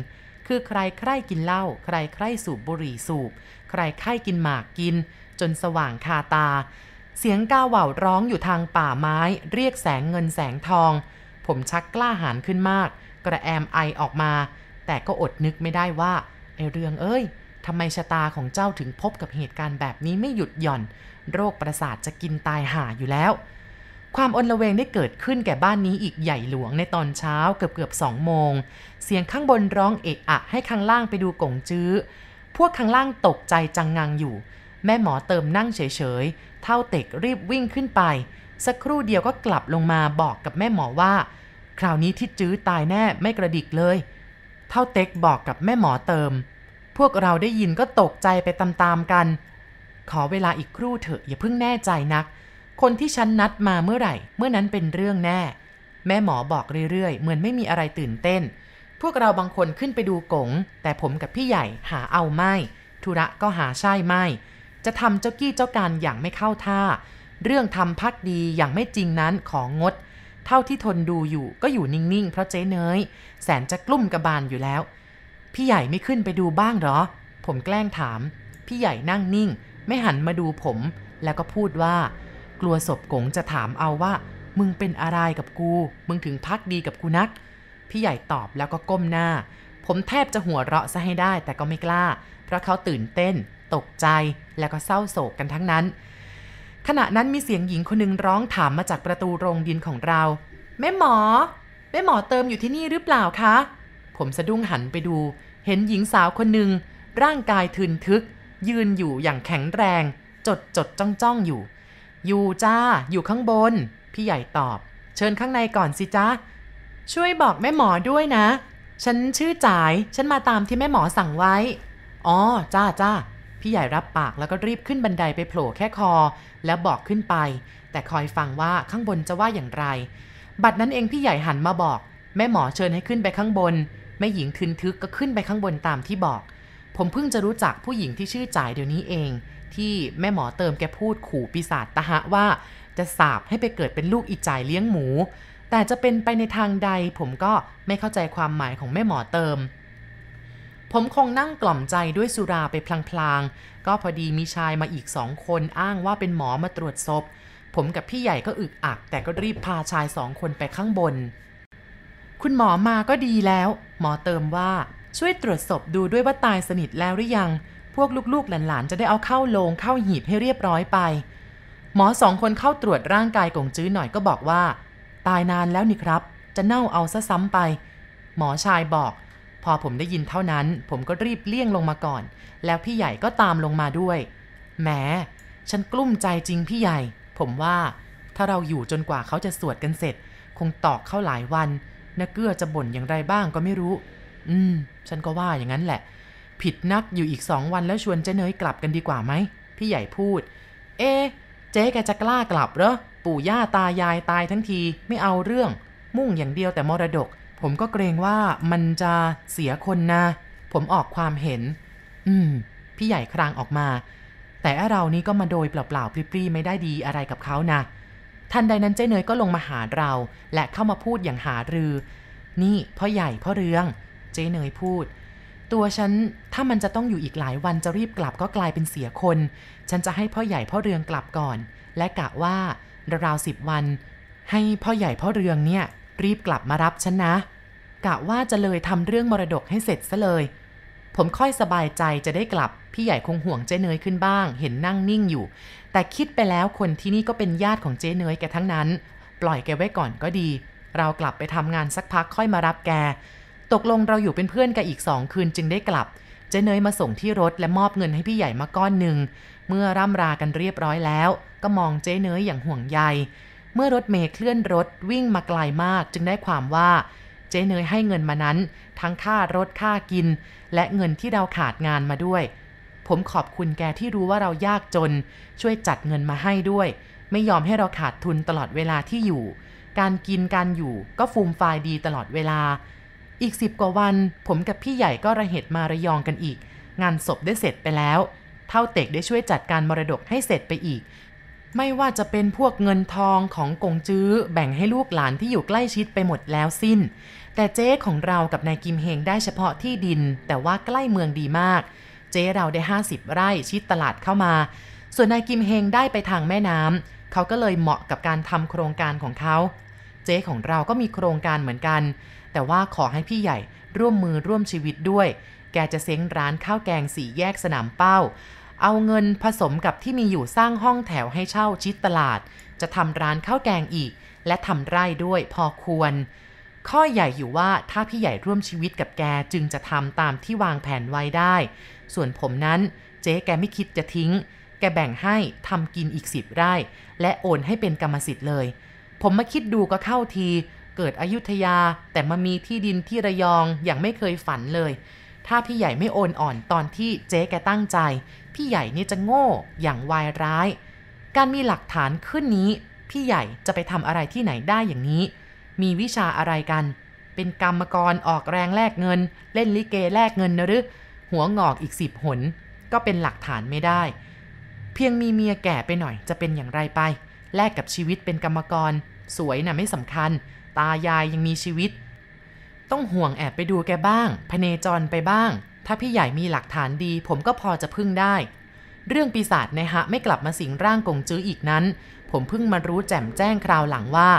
คือใครใครกินเหล้าใครใครสูบบุหรี่สูบ ใครใครกินหมากกิน จนสว่างคาตา เสียงก้าวเหว่าร้องอยู่ทางป่าไม้ เรียกแสงเงินแสงทอง ผมชักกล้าหาญขึ้นมาก กระแอมไอออกมา แต่ก็อดนึกไม่ได้ว่าไอเรื่องเอ้ย ทำไมชะตาของเจ้าถึงพบกับเหตุการณ์แบบนี้ไม่หยุดหย่อน โรคประสาทจะกินตายห่าอยู่แล้ว ความอนละเวงได้เกิดขึ้นแก่บ้านนี้อีกใหญ่หลวงในตอนเช้าเกือบเกือบสองโมง เสียงข้างบนร้องเอะอะ ให้ข้างล่างไปดูกงจื้อ พวกข้างล่างตกใจจังงังอยู่ แม่หมอเติมนั่งเฉยๆ เท่าเต็กรีบวิ่งขึ้นไป สักครู่เดียวก็กลับลงมาบอกกับแม่หมอว่า คราวนี้ที่จื้อตายแน่ไม่กระดิกเลย เท่าเต็กบอกกับแม่หมอเติม พวกเราได้ยินก็ตกใจไปตามๆกัน ขอเวลาอีกครู่เถอะอย่าเพิ่งแน่ใจนัก คนที่ฉันนัดมาเมื่อไหร่ เมื่อนั้นเป็นเรื่องแน่ แม่หมอบอกเรื่อยๆ เหมือนไม่มีอะไรตื่นเต้น พวกเราบางคนขึ้นไปดูกง แต่ผมกับพี่ใหญ่หาเอาไม่ ธุระก็หาใช่ไม่ จะทำเจ้ากี้เจ้าการอย่างไม่เข้าท่า เรื่องทำพักดีอย่างไม่จริงนั้นของงด เท่าที่ทนดูอยู่ก็อยู่นิ่งๆ เพราะเจ๊เนยแสนจะกลุ่มกระบาลอยู่แล้ว พี่ใหญ่ไม่ขึ้นไปดูบ้างหรอ ผมแกล้งถาม พี่ใหญ่นั่งนิ่ง ไม่หันมาดูผม แล้วก็พูดว่า กลัวศพกงจะถามเอาว่า มึงเป็นอะไรกับกู มึงถึงพักดีกับกูนัก พี่ใหญ่ตอบแล้วก็ก้มหน้า ผมแทบจะหัวเราะซะให้ได้แต่ก็ไม่กล้า เพราะเขาตื่นเต้น ตกใจ แล้วก็เศร้าโศกกันทั้งนั้น ขณะนั้นมีเสียงหญิงคนหนึ่งร้องถามมาจากประตูโรงดินของเรา แม่หมอ แม่หมอเติมอยู่ที่นี่หรือเปล่าคะ ผมสะดุ้งหันไปดู เห็นหญิงสาวคนหนึ่งร่างกายทึนทึก ยืนอยู่อย่างแข็งแรง จดจดจ้องจ้องอยู่ อยู่จ้า อยู่ข้างบน พี่ใหญ่ตอบ เชิญข้างในก่อนสิจ้าช่วยบอกแม่หมอด้วยนะ ฉันชื่อจ๋าย ฉันมาตามที่แม่หมอสั่งไว้ อ๋อ จ้าจ้าพี่ใหญ่รับปากแล้วก็รีบขึ้นบันไดไปโผล่แค่คอ แล้วบอกขึ้นไป แต่คอยฟังว่าข้างบนจะว่าอย่างไร บัดนั้นเองพี่ใหญ่หันมาบอก แม่หมอเชิญให้ขึ้นไปข้างบน แม่หญิงทึนทึกก็ขึ้นไปข้างบนตามที่บอก ผมเพิ่งจะรู้จักผู้หญิงที่ชื่อจ่ายเดี๋ยวนี้เอง ที่แม่หมอเติมแกพูดขู่ปีศาจตะหะว่า จะสาบให้ไปเกิดเป็นลูกอีจ่ายเลี้ยงหมู แต่จะเป็นไปในทางใด ผมก็ไม่เข้าใจความหมายของแม่หมอเติม ผมคงนั่งกล่อมใจด้วยสุราไปพลางๆ ก็พอดีมีชายมาอีกสองคนอ้างว่าเป็นหมอมาตรวจศพ ผมกับพี่ใหญ่ก็อึกอัก แต่ก็รีบพาชายสองคนไปข้างบน คุณหมอมาก็ดีแล้ว หมอเติมว่าช่วยตรวจศพดูด้วยว่าตายสนิทแล้วหรือยัง พวกลูกๆหลานๆจะได้เอาเข้าโลงเข้าหีบให้เรียบร้อยไป หมอสองคนเข้าตรวจร่างกายกงจื้อหน่อยก็บอกว่า ตายนานแล้วนี่ครับ จะเน่าเอาซะซ้ำไป หมอชายบอก พอผมได้ยินเท่านั้น ผมก็รีบเลี่ยงลงมาก่อน แล้วพี่ใหญ่ก็ตามลงมาด้วยแหมฉันกลุ้มใจจริงพี่ใหญ่ ผมว่าถ้าเราอยู่จนกว่าเขาจะสวดกันเสร็จ คงตอกเข้าหลายวัน นาเกื้อจะบ่นอย่างไรบ้างก็ไม่รู้ อืม ฉันก็ว่าอย่างนั้นแหละ ผิดนักอยู่อีกสองวันแล้วชวนเจ๊เนยกลับกันดีกว่าไหม พี่ใหญ่พูด เอ๊เจ๊แกจะกล้ากลับเหรอ ปู่ย่าตายายตายทั้งทีไม่เอาเรื่อง มุ่งอย่างเดียวแต่มรดก ผมก็เกรงว่ามันจะเสียคนนะ ผมออกความเห็น อืม พี่ใหญ่ครางออกมา แต่เรานี้ก็มาโดยเปล่าๆปรี้ๆไม่ได้ดีอะไรกับเขานะ ทันใดนั้นเจ๊เนยก็ลงมาหาเรา และเข้ามาพูดอย่างหารือ นี่พ่อใหญ่พ่อเรือง เจ๊เนยพูด ตัวฉันถ้ามันจะต้องอยู่อีกหลายวันจะรีบกลับก็กลายเป็นเสียคน ฉันจะให้พ่อใหญ่พ่อเรืองกลับก่อน และกะว่าราวสิบวัน ให้พ่อใหญ่พ่อเรืองเนี่ย รีบกลับมารับฉันนะ กะว่าจะเลยทำเรื่องมรดกให้เสร็จซะเลย ผมค่อยสบายใจจะได้กลับ พี่ใหญ่คงห่วงเจ๊เนยขึ้นบ้าง เห็นนั่งนิ่งอยู่ แต่คิดไปแล้วคนที่นี่ก็เป็นญาติของเจ๊เนยแกทั้งนั้น ปล่อยแกไว้ก่อนก็ดี เรากลับไปทำงานสักพักค่อยมารับแก ตกลงเราอยู่เป็นเพื่อนกันอีกสองคืนจึงได้กลับ เจ๊เนยมาส่งที่รถและมอบเงินให้พี่ใหญ่มาก้อนหนึ่ง เมื่อร่ำรากันเรียบร้อยแล้ว ก็มองเจ๊เนยอย่างห่วงใย เมื่อรถเมย์เคลื่อนรถวิ่งมาไกลมากจึงได้ความว่าเจ๊เนยให้เงินมานั้น ทั้งค่ารถค่ากิน และเงินที่เราขาดงานมาด้วย ผมขอบคุณแกที่รู้ว่าเรายากจน ช่วยจัดเงินมาให้ด้วย ไม่ยอมให้เราขาดทุนตลอดเวลาที่อยู่ การกินการอยู่ก็ฟูมฟายดีตลอดเวลา อีกสิบกว่าวัน ผมกับพี่ใหญ่ก็ระเหตุมาระยองกันอีก งานศพได้เสร็จไปแล้วเท่าเต็กได้ช่วยจัดการมรดกให้เสร็จไปอีก ไม่ว่าจะเป็นพวกเงินทองของกงจื้อ แบ่งให้ลูกหลานที่อยู่ใกล้ชิดไปหมดแล้วสิ้น แต่เจ๊ของเรากับนายกิมเฮงได้เฉพาะที่ดิน แต่ว่าใกล้เมืองดีมาก เจ๊เราได้ 50 ไร่ชิดตลาดเข้ามา ส่วนนายกิมเฮงได้ไปทางแม่น้ำเขาก็เลยเหมาะกับการทำโครงการของเขา เจ๊ของเราก็มีโครงการเหมือนกัน แต่ว่าขอให้พี่ใหญ่ร่วมมือร่วมชีวิตด้วย แกจะเซ้งร้านข้าวแกงสีแยกสนามเป้า เอาเงินผสมกับที่มีอยู่สร้างห้องแถวให้เช่าชิดตลาด จะทำร้านข้าวแกงอีก และทำไร่ด้วยพอควรข้อใหญ่อยู่ว่าถ้าพี่ใหญ่ร่วมชีวิตกับแกจึงจะทำตามที่วางแผนไว้ได้ ส่วนผมนั้นเจ๊แกไม่คิดจะทิ้ง แกแบ่งให้ทำกินอีกสิบไร่ และโอนให้เป็นกรรมสิทธิ์เลย ผมมาคิดดูก็เข้าที เกิดอยุธยาแต่มามีที่ดินที่ระยองอย่างไม่เคยฝันเลย ถ้าพี่ใหญ่ไม่โอนอ่อนตอนที่เจ๊แกตั้งใจ พี่ใหญ่นี่จะโง่อย่างวายร้าย การมีหลักฐานขึ้นนี้ พี่ใหญ่จะไปทำอะไรที่ไหนได้อย่างนี้ มีวิชาอะไรกัน เป็นกรรมกรออกแรงแลกเงิน เล่นลิเกแลกเงินนะหรือ หัวงอกอีกสิบหน ก็เป็นหลักฐานไม่ได้ เพียงมีเมียแก่ไปหน่อยจะเป็นอย่างไรไป แลกกับชีวิตเป็นกรรมกร สวยนะ่ะไม่สำคัญ ตายายยังมีชีวิต ต้องห่วงแอบไปดูแกบ้าง พเนจรไปบ้าง ถ้าพี่ใหญ่มีหลักฐานดี ผมก็พอจะพึ่งได้ เรื่องปีศาจในฮะไม่กลับมาสิงร่างกงจื้ออีกนั้น ผมเพิ่งมารู้แจ่มแจ้งคราวหลังว่า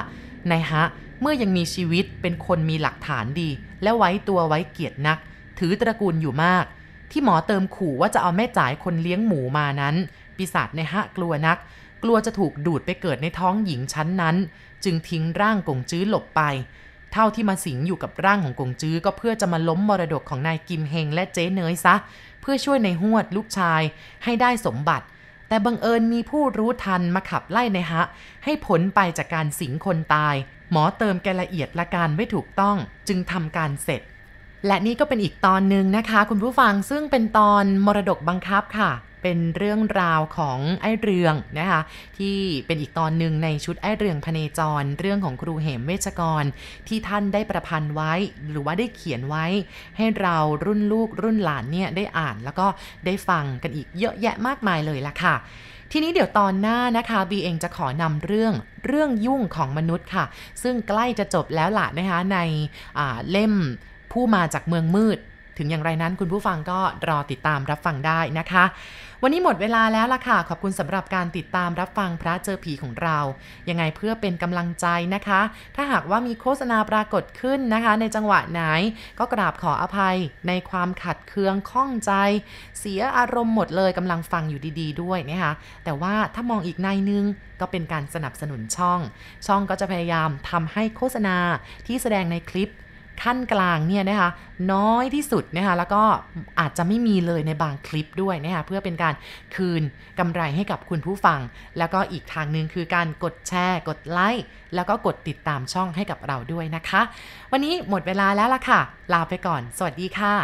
ในฮะเมื่อยังมีชีวิตเป็นคนมีหลักฐานดี และไว้ตัวไว้เกียรตินัก ถือตระกูลอยู่มาก ที่หมอเติมขู่ว่าจะเอาแม่จ่ายคนเลี้ยงหมูมานั้น ปีศาจในฮะกลัวนัก กลัวจะถูกดูดไปเกิดในท้องหญิงชั้นนั้น จึงทิ้งร่างกงจื้อหลบไป เท่าที่มาสิงอยู่กับร่างของกงจื้อก็เพื่อจะมาล้มมรดกของนายกิมเฮงและเจ๊เนยซะ เพื่อช่วยในหวดลูกชายให้ได้สมบัติ แต่บังเอิญมีผู้รู้ทันมาขับไล่ในฮะ ให้ผลไปจากการสิงคนตาย หมอเติมแกละเอียดละการไม่ถูกต้อง จึงทำการเสร็จ และนี่ก็เป็นอีกตอนหนึ่งนะคะ คุณผู้ฟังซึ่งเป็นตอนมรดกบังคับค่ะ เป็นเรื่องราวของไอ้เรืองนะคะ ที่เป็นอีกตอนหนึ่งในชุดไอ้เรืองพเนจร เรื่องของครูเหมเวชกร ที่ท่านได้ประพันธ์ไว้ หรือว่าได้เขียนไว้ ให้เรารุ่นลูกรุ่นหลานเนี่ยได้อ่านแล้วก็ได้ฟังกันอีกเยอะแยะมากมายเลยล่ะค่ะทีนี้เดี๋ยวตอนหน้านะคะบีเองจะขอนำเรื่องเรื่องยุ่งของมนุษย์ค่ะ ซึ่งใกล้จะจบแล้วล่ะนะคะในเล่ม ผู้มาจากเมืองมืด ถึงอย่างไรนั้นคุณผู้ฟังก็รอติดตามรับฟังได้นะคะ วันนี้หมดเวลาแล้วล่ะค่ะ ขอบคุณสำหรับการติดตามรับฟังพระเจอผีของเรา ยังไงเพื่อเป็นกำลังใจนะคะ ถ้าหากว่ามีโฆษณาปรากฏขึ้นนะคะ ในจังหวะไหนก็กราบขออภัยในความขัดเคืองข้องใจ เสียอารมณ์หมดเลยกำลังฟังอยู่ดี ๆ ด้วยนะคะ แต่ว่าถ้ามองอีกในนึงก็เป็นการสนับสนุนช่อง ช่องก็จะพยายามทำให้โฆษณาที่แสดงในคลิป ขั้นกลางเนี่ยนะคะน้อยที่สุดนะคะแล้วก็อาจจะไม่มีเลยในบางคลิปด้วยนะคะเพื่อเป็นการคืนกำไรให้กับคุณผู้ฟัง แล้วก็อีกทางหนึ่งคือการกดแชร์ กดไลค์แล้วก็กดติดตามช่องให้กับเราด้วยนะคะ วันนี้หมดเวลาแล้วล่ะค่ะ ลาไปก่อน สวัสดีค่ะ